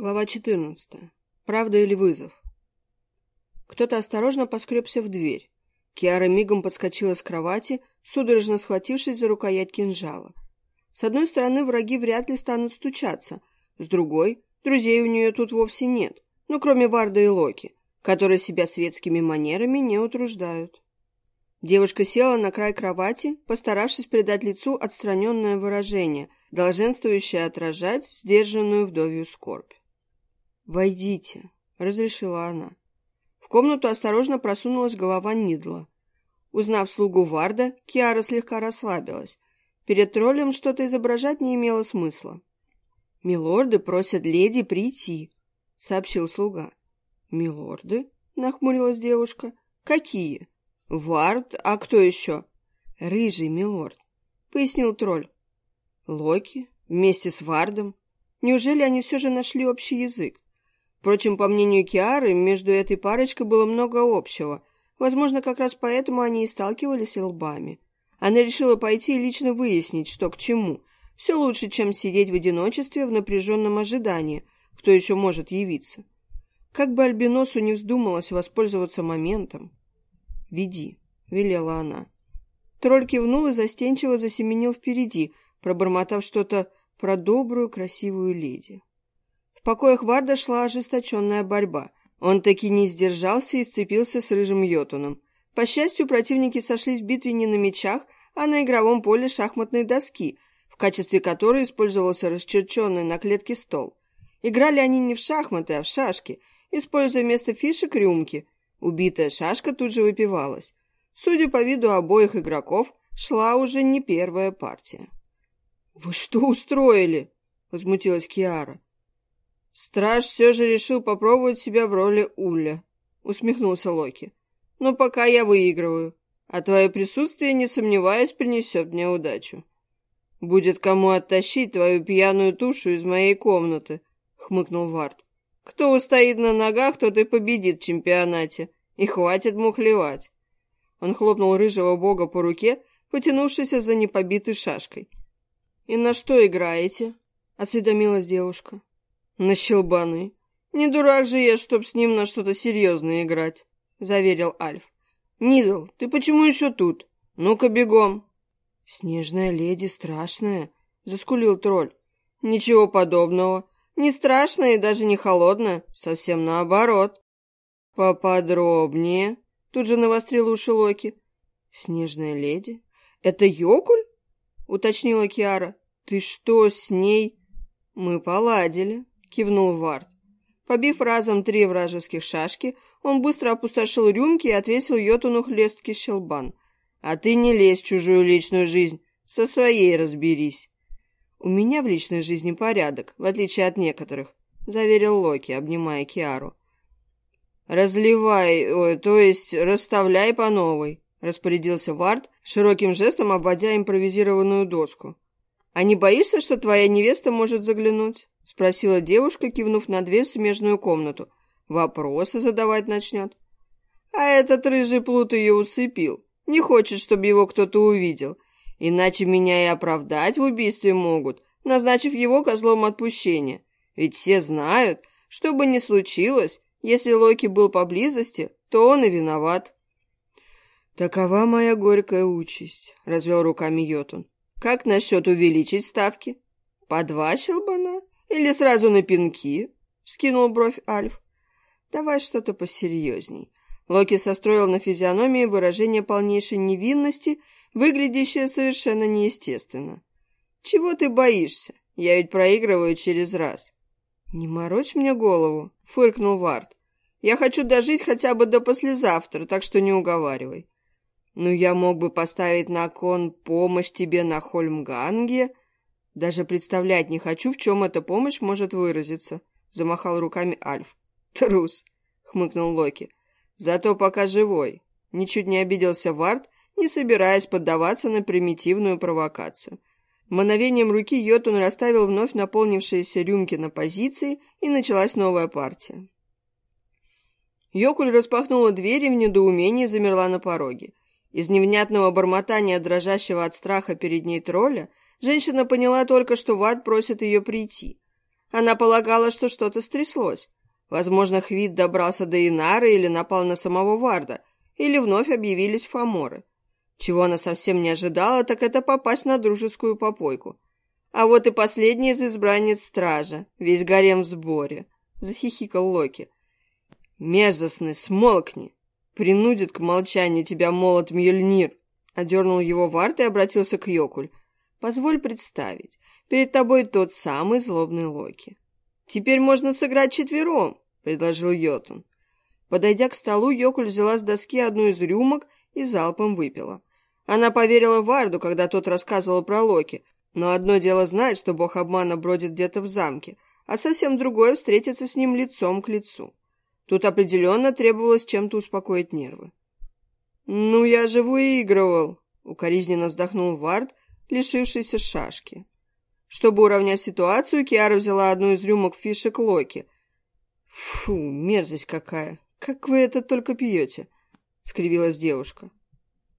Глава 14. Правда или вызов? Кто-то осторожно поскребся в дверь. Киара мигом подскочила с кровати, судорожно схватившись за рукоять кинжала. С одной стороны, враги вряд ли станут стучаться, с другой, друзей у нее тут вовсе нет, ну, кроме Варда и Локи, которые себя светскими манерами не утруждают. Девушка села на край кровати, постаравшись придать лицу отстраненное выражение, долженствующее отражать сдержанную вдовью скорбь. «Войдите», — разрешила она. В комнату осторожно просунулась голова Нидла. Узнав слугу Варда, Киара слегка расслабилась. Перед троллем что-то изображать не имело смысла. «Милорды просят леди прийти», — сообщил слуга. «Милорды?» — нахмурилась девушка. «Какие?» «Вард, а кто еще?» «Рыжий милорд», — пояснил тролль. «Локи? Вместе с Вардом? Неужели они все же нашли общий язык? Впрочем, по мнению Киары, между этой парочкой было много общего. Возможно, как раз поэтому они и сталкивались лбами. Она решила пойти и лично выяснить, что к чему. Все лучше, чем сидеть в одиночестве в напряженном ожидании, кто еще может явиться. Как бы Альбиносу не вздумалось воспользоваться моментом. «Веди», — велела она. Тролль кивнул и застенчиво засеменил впереди, пробормотав что-то про добрую, красивую леди. В покоях Варда шла ожесточенная борьба. Он таки не сдержался и сцепился с рыжим Йотуном. По счастью, противники сошлись в битве не на мечах, а на игровом поле шахматной доски, в качестве которой использовался расчерченный на клетке стол. Играли они не в шахматы, а в шашки, используя вместо фишек рюмки. Убитая шашка тут же выпивалась. Судя по виду обоих игроков, шла уже не первая партия. «Вы что устроили?» — возмутилась Киара. «Страж все же решил попробовать себя в роли Уля», — усмехнулся Локи. «Но пока я выигрываю, а твое присутствие, не сомневаюсь, принесет мне удачу. Будет кому оттащить твою пьяную тушу из моей комнаты», — хмыкнул Вард. «Кто устоит на ногах, тот и победит в чемпионате, и хватит мухлевать». Он хлопнул рыжего бога по руке, потянувшись за непобитой шашкой. «И на что играете?» — осведомилась девушка. «На щелбаны. Не дурак же я, чтоб с ним на что-то серьезное играть», — заверил Альф. «Нидл, ты почему еще тут? Ну-ка бегом!» «Снежная леди страшная», — заскулил тролль. «Ничего подобного. Не страшная и даже не холодная. Совсем наоборот». «Поподробнее», — тут же навострил уши Локи. «Снежная леди? Это Йокуль?» — уточнила Киара. «Ты что, с ней?» «Мы поладили», — кивнул Вард. Побив разом три вражеских шашки, он быстро опустошил рюмки и отвесил Йотуну хлесткий щелбан. «А ты не лезь в чужую личную жизнь, со своей разберись». «У меня в личной жизни порядок, в отличие от некоторых», — заверил Локи, обнимая Киару. «Разливай, ой, то есть расставляй по новой», — распорядился Вард, широким жестом обводя импровизированную доску. «А не боишься, что твоя невеста может заглянуть?» — спросила девушка, кивнув на дверь в смежную комнату. «Вопросы задавать начнет». «А этот рыжий плут ее усыпил. Не хочет, чтобы его кто-то увидел. Иначе меня и оправдать в убийстве могут, назначив его козлом отпущения. Ведь все знают, что бы ни случилось, если Локи был поблизости, то он и виноват». «Такова моя горькая участь», — развел руками Йотун. «Как насчет увеличить ставки? По два щелбана?» Или сразу на пинки?» — скинул бровь Альф. «Давай что-то посерьезней». Локи состроил на физиономии выражение полнейшей невинности, выглядящее совершенно неестественно. «Чего ты боишься? Я ведь проигрываю через раз». «Не морочь мне голову», — фыркнул Вард. «Я хочу дожить хотя бы до послезавтра, так что не уговаривай». «Ну, я мог бы поставить на кон помощь тебе на Хольмганге», даже представлять не хочу, в чем эта помощь может выразиться, замахал руками Альф. Трус, хмыкнул Локи. Зато пока живой. Ничуть не обиделся Вард, не собираясь поддаваться на примитивную провокацию. Мановением руки Йотун расставил вновь наполнившиеся рюмки на позиции, и началась новая партия. Йокуль распахнула дверь и в недоумении замерла на пороге. Из невнятного бормотания, дрожащего от страха перед ней тролля, Женщина поняла только, что Вард просит ее прийти. Она полагала, что что-то стряслось. Возможно, Хвит добрался до Инары или напал на самого Варда, или вновь объявились фаморы. Чего она совсем не ожидала, так это попасть на дружескую попойку. А вот и последний из избранниц стража, весь гарем в сборе, — захихикал Локи. «Мерзостный, смолкни! Принудит к молчанию тебя молот Мьёльнир!» Одернул его Вард и обратился к Йокуль. «Позволь представить, перед тобой тот самый злобный Локи. Теперь можно сыграть четвером», — предложил Йотун. Подойдя к столу, Йокуль взяла с доски одну из рюмок и залпом выпила. Она поверила Варду, когда тот рассказывал про Локи, но одно дело знать, что бог обмана бродит где-то в замке, а совсем другое — встретиться с ним лицом к лицу. Тут определенно требовалось чем-то успокоить нервы. «Ну, я же выигрывал!» — укоризненно вздохнул Вард, лишившийся шашки. Чтобы уравнять ситуацию, Киара взяла одну из рюмок фишек Локи. «Фу, мерзость какая! Как вы это только пьете?» — скривилась девушка.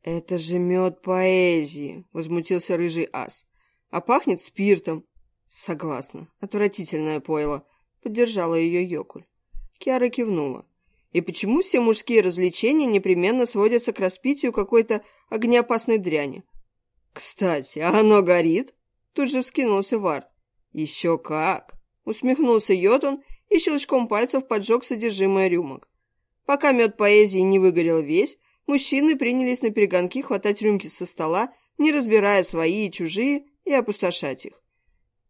«Это же мед поэзии!» — возмутился рыжий ас. «А пахнет спиртом!» «Согласна. Отвратительное пойло!» — поддержала ее Йокуль. Киара кивнула. И почему все мужские развлечения непременно сводятся к распитию какой-то огнеопасной дряни? «Кстати, а оно горит?» Тут же вскинулся Вард. «Еще как!» Усмехнулся Йотун и щелчком пальцев поджег содержимое рюмок. Пока мед поэзии не выгорел весь, мужчины принялись на перегонки хватать рюмки со стола, не разбирая свои и чужие, и опустошать их.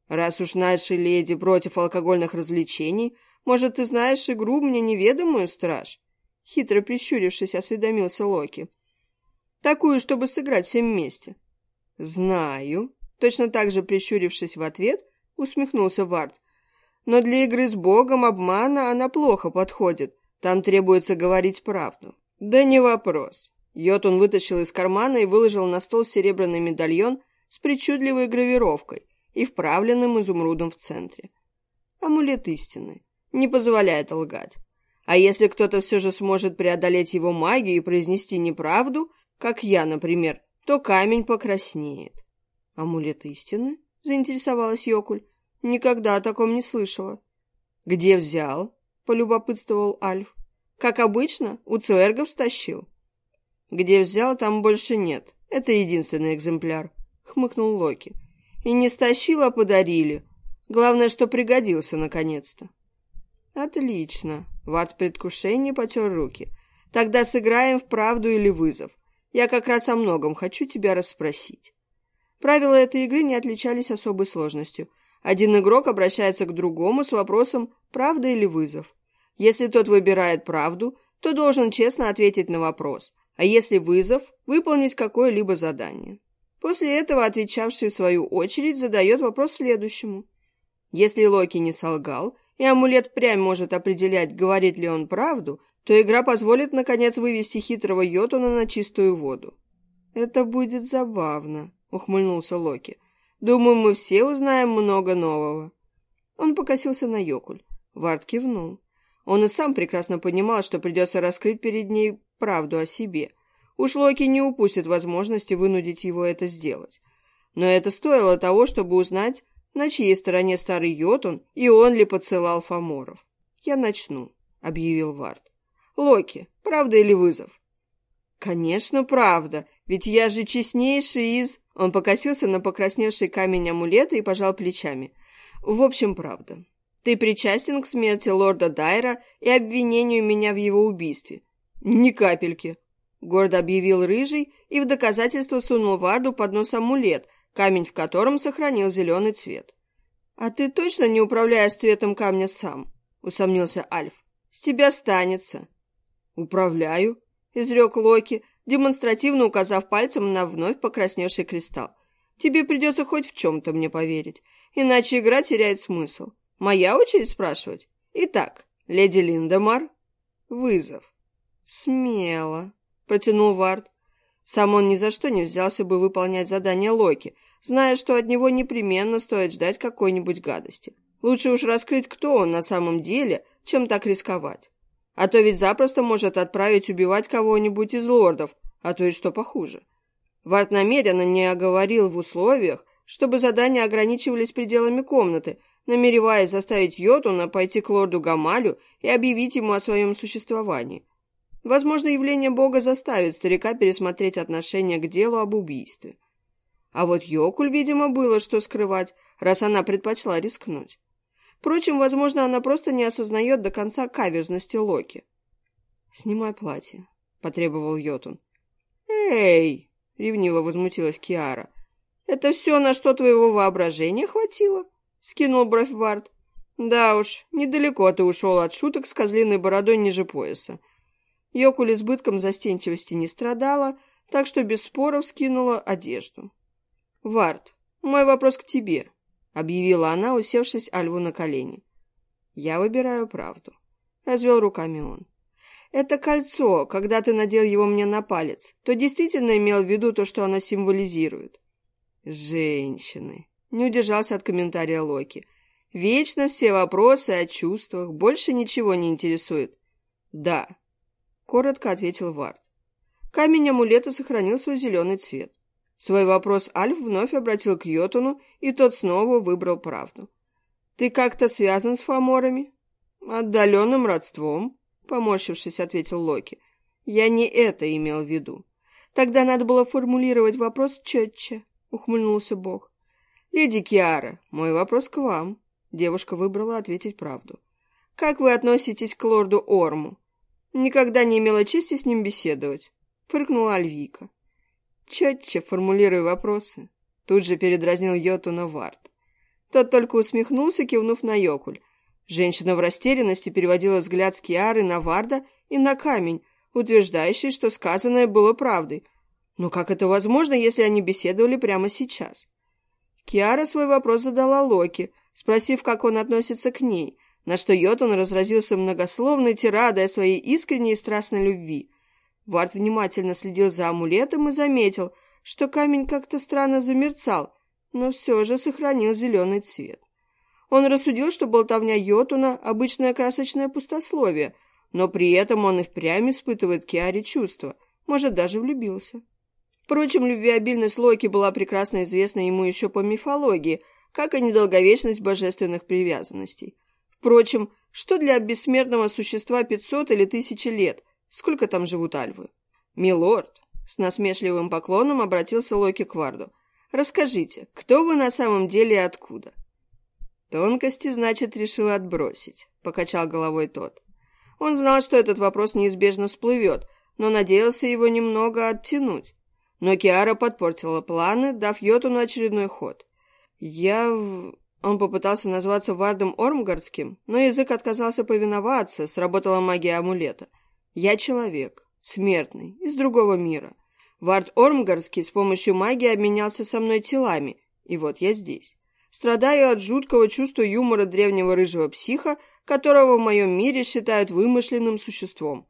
Раз уж наши леди против алкогольных развлечений, может, ты знаешь игру мне неведомую, страж?» Хитро прищурившись, осведомился Локи. «Такую, чтобы сыграть всем вместе». «Знаю», — точно так же прищурившись в ответ, усмехнулся Вард. «Но для игры с богом обмана она плохо подходит. Там требуется говорить правду». «Да не вопрос». Йотун вытащил из кармана и выложил на стол серебряный медальон с причудливой гравировкой и вправленным изумрудом в центре. Амулет истины не позволяет лгать. А если кто-то все же сможет преодолеть его магию и произнести неправду, как я, например, то камень покраснеет. «Амулет истины?» — заинтересовалась Йокуль. «Никогда о таком не слышала». «Где взял?» — полюбопытствовал Альф. «Как обычно, у цвергов стащил». «Где взял, там больше нет. Это единственный экземпляр», — хмыкнул Локи. «И не стащил, а подарили. Главное, что пригодился наконец-то». «Отлично!» — Вард в предвкушении потер руки. «Тогда сыграем в правду или вызов. Я как раз о многом хочу тебя расспросить». Правила этой игры не отличались особой сложностью. Один игрок обращается к другому с вопросом «правда или вызов?». Если тот выбирает правду, то должен честно ответить на вопрос, а если вызов – выполнить какое-либо задание. После этого отвечавший в свою очередь задает вопрос следующему. Если Локи не солгал, и амулет прям может определять, говорит ли он правду, то игра позволит, наконец, вывести хитрого Йотуна на чистую воду. «Это будет забавно», — ухмыльнулся Локи. «Думаю, мы все узнаем много нового». Он покосился на Йокуль. Вард кивнул. Он и сам прекрасно понимал, что придется раскрыть перед ней правду о себе. Уж Локи не упустит возможности вынудить его это сделать. Но это стоило того, чтобы узнать, на чьей стороне старый Йотун и он ли поцелал Фоморов. «Я начну», — объявил Вард. «Локи, правда или вызов?» «Конечно, правда, ведь я же честнейший из...» Он покосился на покрасневший камень амулета и пожал плечами. «В общем, правда. Ты причастен к смерти лорда Дайра и обвинению меня в его убийстве?» «Ни капельки», — гордо объявил Рыжий и в доказательство сунул Варду под нос амулет, камень в котором сохранил зеленый цвет. «А ты точно не управляешь цветом камня сам?» — усомнился Альф. «С тебя станется». «Управляю», — изрек Локи, демонстративно указав пальцем на вновь покрасневший кристалл. «Тебе придется хоть в чем-то мне поверить, иначе игра теряет смысл. Моя очередь спрашивать? Итак, леди Линдемар?» «Вызов». «Смело», — протянул Вард. Сам он ни за что не взялся бы выполнять задание Локи, зная, что от него непременно стоит ждать какой-нибудь гадости. Лучше уж раскрыть, кто он на самом деле, чем так рисковать. А то ведь запросто может отправить убивать кого-нибудь из лордов, а то и что похуже. Варт намеренно не оговорил в условиях, чтобы задания ограничивались пределами комнаты, намереваясь заставить Йотуна пойти к лорду Гамалю и объявить ему о своем существовании. Возможно, явление Бога заставит старика пересмотреть отношение к делу об убийстве. А вот Йокуль, видимо, было что скрывать, раз она предпочла рискнуть. Впрочем, возможно, она просто не осознает до конца каверзности Локи. «Снимай платье», — потребовал Йотун. «Эй!» — ревниво возмутилась Киара. «Это все, на что твоего воображения хватило?» — скинул бровь Вард. «Да уж, недалеко ты ушел от шуток с козлиной бородой ниже пояса. Йокуль избытком застенчивости не страдала, так что без споров скинула одежду. «Вард, мой вопрос к тебе», — объявила она, усевшись Альву на колени. «Я выбираю правду», — развел руками он. «Это кольцо, когда ты надел его мне на палец, то действительно имел в виду то, что оно символизирует?» «Женщины», — не удержался от комментария Локи. «Вечно все вопросы о чувствах, больше ничего не интересует». «Да», коротко ответил Вард. Камень амулета сохранил свой зеленый цвет. Свой вопрос Альф вновь обратил к Йотуну, и тот снова выбрал правду. «Ты как-то связан с фаморами?» «Отдаленным родством», — поморщившись, ответил Локи. «Я не это имел в виду. Тогда надо было формулировать вопрос четче», — ухмыльнулся Бог. «Леди Киара, мой вопрос к вам». Девушка выбрала ответить правду. «Как вы относитесь к лорду Орму? Никогда не имела чести с ним беседовать. Фыркнула Альвика. Четче формулируй вопросы. Тут же передразнил Йотуна Вард. Тот только усмехнулся, кивнув на Йокуль. Женщина в растерянности переводила взгляд с Киары на Варда и на камень, утверждающий, что сказанное было правдой. Но как это возможно, если они беседовали прямо сейчас? Киара свой вопрос задала Локи, спросив, как он относится к ней, на что Йотун разразился многословной тирадой о своей искренней и страстной любви. Вард внимательно следил за амулетом и заметил, что камень как-то странно замерцал, но все же сохранил зеленый цвет. Он рассудил, что болтовня Йотуна – обычное красочное пустословие, но при этом он и впрямь испытывает Киаре чувства, может, даже влюбился. Впрочем, любвеобильность Локи была прекрасно известна ему еще по мифологии, как и недолговечность божественных привязанностей. Впрочем, что для бессмертного существа пятьсот или тысячи лет? Сколько там живут альвы? Милорд, с насмешливым поклоном обратился Локи к Варду. Расскажите, кто вы на самом деле и откуда? Тонкости, значит, решил отбросить, покачал головой тот. Он знал, что этот вопрос неизбежно всплывет, но надеялся его немного оттянуть. Но Киара подпортила планы, дав Йотуну очередной ход. «Я. Он попытался назваться Вардом Ормгардским, но язык отказался повиноваться, сработала магия амулета. «Я человек, смертный, из другого мира. Вард Ормгардский с помощью магии обменялся со мной телами, и вот я здесь. Страдаю от жуткого чувства юмора древнего рыжего психа, которого в моем мире считают вымышленным существом».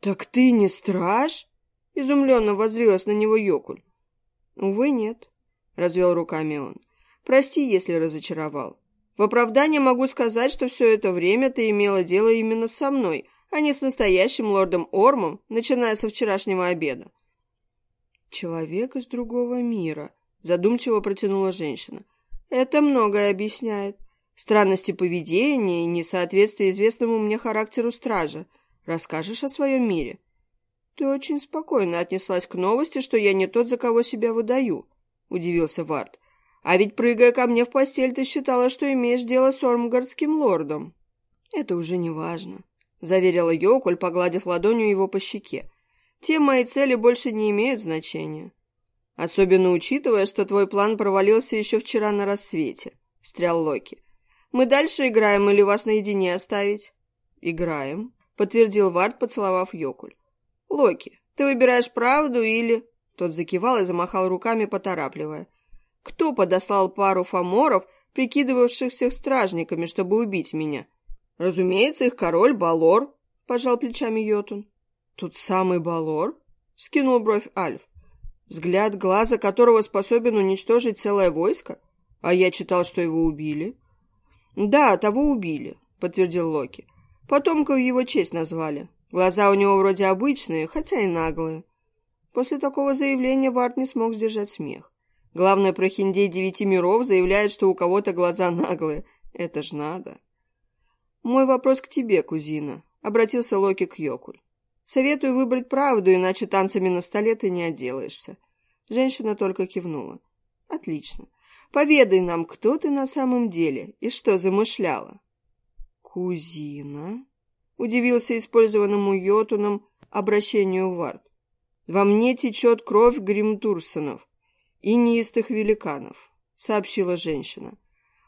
«Так ты не страж?» — изумленно воззрилась на него Йокуль. «Увы, нет», — развел руками он. Прости, если разочаровал. В оправдание могу сказать, что все это время ты имела дело именно со мной, а не с настоящим лордом Ормом, начиная со вчерашнего обеда. «Человек из другого мира», — задумчиво протянула женщина. «Это многое объясняет. Странности поведения и несоответствие известному мне характеру стража. Расскажешь о своем мире?» «Ты очень спокойно отнеслась к новости, что я не тот, за кого себя выдаю», — удивился Вард. А ведь, прыгая ко мне в постель, ты считала, что имеешь дело с Ормгардским лордом. Это уже не важно, заверила Йокуль, погладив ладонью его по щеке. Те мои цели больше не имеют значения. Особенно учитывая, что твой план провалился еще вчера на рассвете, встрял Локи. Мы дальше играем или вас наедине оставить? Играем, подтвердил Вард, поцеловав Йокуль. Локи, ты выбираешь правду или... Тот закивал и замахал руками, поторапливая. Кто подослал пару фаморов, прикидывавшихся стражниками, чтобы убить меня? Разумеется, их король Балор, пожал плечами Йотун. Тут самый Балор? Скинул бровь Альф. Взгляд глаза которого способен уничтожить целое войско? А я читал, что его убили. Да, того убили, подтвердил Локи. Потомка в его честь назвали. Глаза у него вроде обычные, хотя и наглые. После такого заявления Варт не смог сдержать смех. Главный прохиндей девяти миров заявляет, что у кого-то глаза наглые. Это ж надо. Мой вопрос к тебе, кузина, обратился Локи к Йокуль. Советую выбрать правду, иначе танцами на столе ты не отделаешься. Женщина только кивнула. Отлично. Поведай нам, кто ты на самом деле и что замышляла. Кузина? Удивился использованному Йотуном обращению Вард. Во мне течет кровь Гримтурсонов и неистых великанов, сообщила женщина.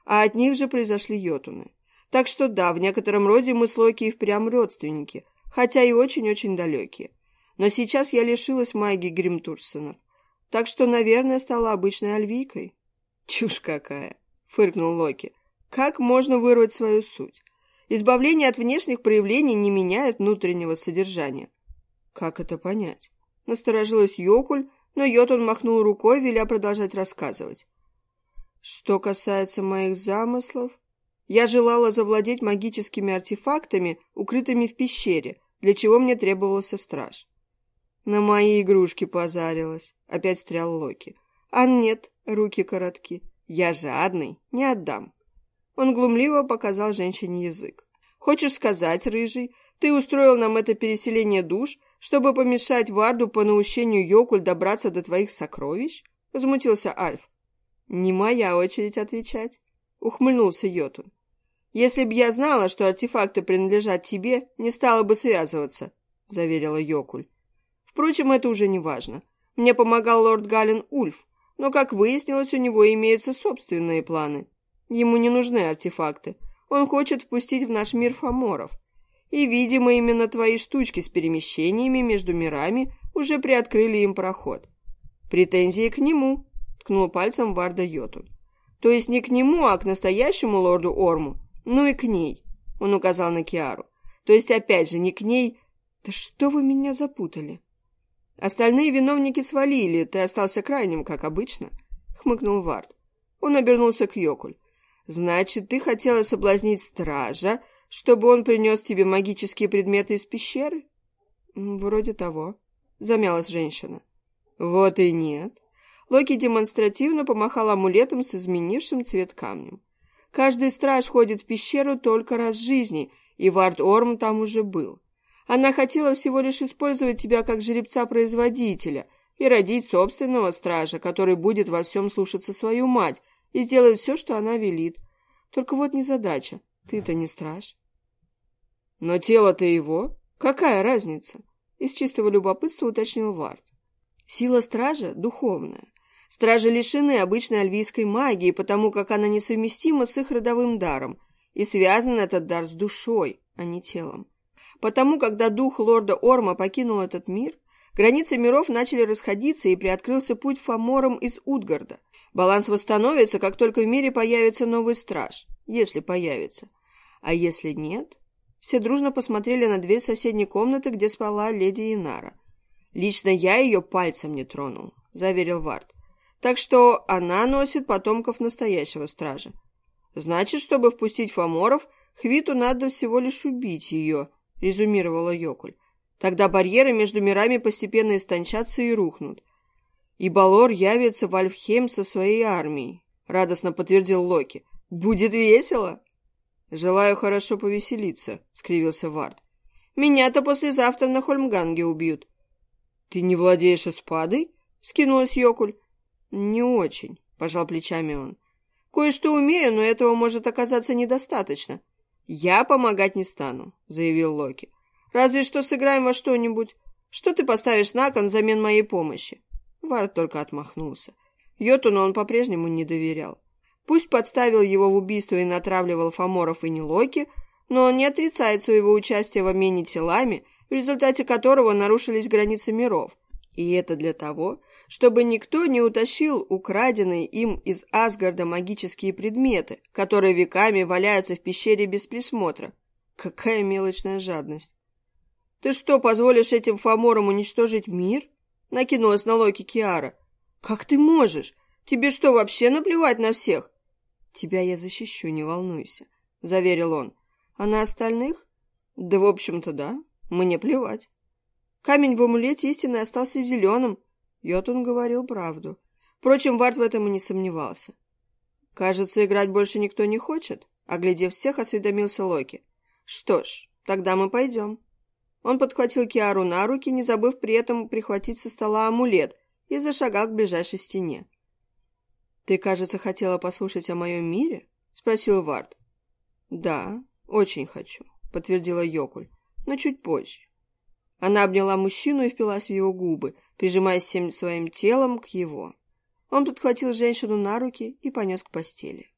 А от них же произошли Йотуны. Так что да, в некотором роде мы с Локи и впрямь родственники, хотя и очень-очень далекие. Но сейчас я лишилась магии Гримтурсонов, так что, наверное, стала обычной альвийкой. Чушь какая, фыркнул Локи. Как можно вырвать свою суть? Избавление от внешних проявлений не меняет внутреннего содержания. Как это понять? Насторожилась Йокуль, но Йотун махнул рукой, веля продолжать рассказывать. Что касается моих замыслов, я желала завладеть магическими артефактами, укрытыми в пещере, для чего мне требовался страж. На мои игрушки позарилась, опять стрял Локи. А нет, руки коротки. Я жадный, не отдам. Он глумливо показал женщине язык. Хочешь сказать, рыжий, ты устроил нам это переселение душ, чтобы помешать Варду по наущению Йокуль добраться до твоих сокровищ? Возмутился Альф. Не моя очередь отвечать, ухмыльнулся Йотун. Если б я знала, что артефакты принадлежат тебе, не стала бы связываться, заверила Йокуль. Впрочем, это уже не важно. Мне помогал лорд Гален Ульф, но, как выяснилось, у него имеются собственные планы. Ему не нужны артефакты. Он хочет впустить в наш мир фаморов. И, видимо, именно твои штучки с перемещениями между мирами уже приоткрыли им проход. Претензии к нему, ткнул пальцем Варда Йотун. То есть не к нему, а к настоящему лорду Орму. Ну и к ней, он указал на Киару. То есть, опять же, не к ней... Да что вы меня запутали? Остальные виновники свалили, ты остался крайним, как обычно, хмыкнул Вард. Он обернулся к Йокуль. Значит, ты хотела соблазнить стража, чтобы он принес тебе магические предметы из пещеры? Вроде того, замялась женщина. Вот и нет. Локи демонстративно помахал амулетом с изменившим цвет камнем. Каждый страж ходит в пещеру только раз в жизни, и Вард Орм там уже был. Она хотела всего лишь использовать тебя как жеребца-производителя и родить собственного стража, который будет во всем слушаться свою мать и сделает все, что она велит. Только вот незадача. Ты-то не страж. Но тело-то его. Какая разница? Из чистого любопытства уточнил Вард. Сила стража духовная. Стражи лишены обычной альвийской магии, потому как она несовместима с их родовым даром, и связан этот дар с душой, а не телом. Потому, когда дух лорда Орма покинул этот мир, границы миров начали расходиться и приоткрылся путь фаморам из Утгарда. Баланс восстановится, как только в мире появится новый страж, если появится. А если нет? Все дружно посмотрели на дверь соседней комнаты, где спала леди Инара. «Лично я ее пальцем не тронул», — заверил Вард. «Так что она носит потомков настоящего стража. Значит, чтобы впустить фаморов, Хвиту надо всего лишь убить ее, — резюмировала Йокуль. «Тогда барьеры между мирами постепенно истончатся и рухнут. И Балор явится в Альфхейм со своей армией», — радостно подтвердил Локи. «Будет весело!» «Желаю хорошо повеселиться», — скривился Вард. «Меня-то послезавтра на Хольмганге убьют». «Ты не владеешь эспадой?» — скинулась Йокуль. «Не очень», — пожал плечами он. «Кое-что умею, но этого может оказаться недостаточно. «Я помогать не стану», — заявил Локи. «Разве что сыграем во что-нибудь. Что ты поставишь на кон взамен моей помощи?» Вард только отмахнулся. Йотуну он по-прежнему не доверял. Пусть подставил его в убийство и натравливал Фоморов и не Локи, но он не отрицает своего участия в обмене телами, в результате которого нарушились границы миров. И это для того, чтобы никто не утащил украденные им из Асгарда магические предметы, которые веками валяются в пещере без присмотра. Какая мелочная жадность. «Ты что, позволишь этим фаморам уничтожить мир?» — накинулась на Локи Киара. «Как ты можешь? Тебе что, вообще наплевать на всех?» «Тебя я защищу, не волнуйся», — заверил он. «А на остальных?» «Да, в общем-то, да. Мне плевать». Камень в амулете истины остался зеленым, Йотун говорил правду. Впрочем, Вард в этом и не сомневался. «Кажется, играть больше никто не хочет», — Оглядев всех, осведомился Локи. «Что ж, тогда мы пойдем». Он подхватил Киару на руки, не забыв при этом прихватить со стола амулет, и зашагал к ближайшей стене. «Ты, кажется, хотела послушать о моем мире?» — спросил Вард. «Да, очень хочу», — подтвердила Йокуль, — «но чуть позже». Она обняла мужчину и впилась в его губы, прижимаясь всем своим телом к его. Он подхватил женщину на руки и понес к постели.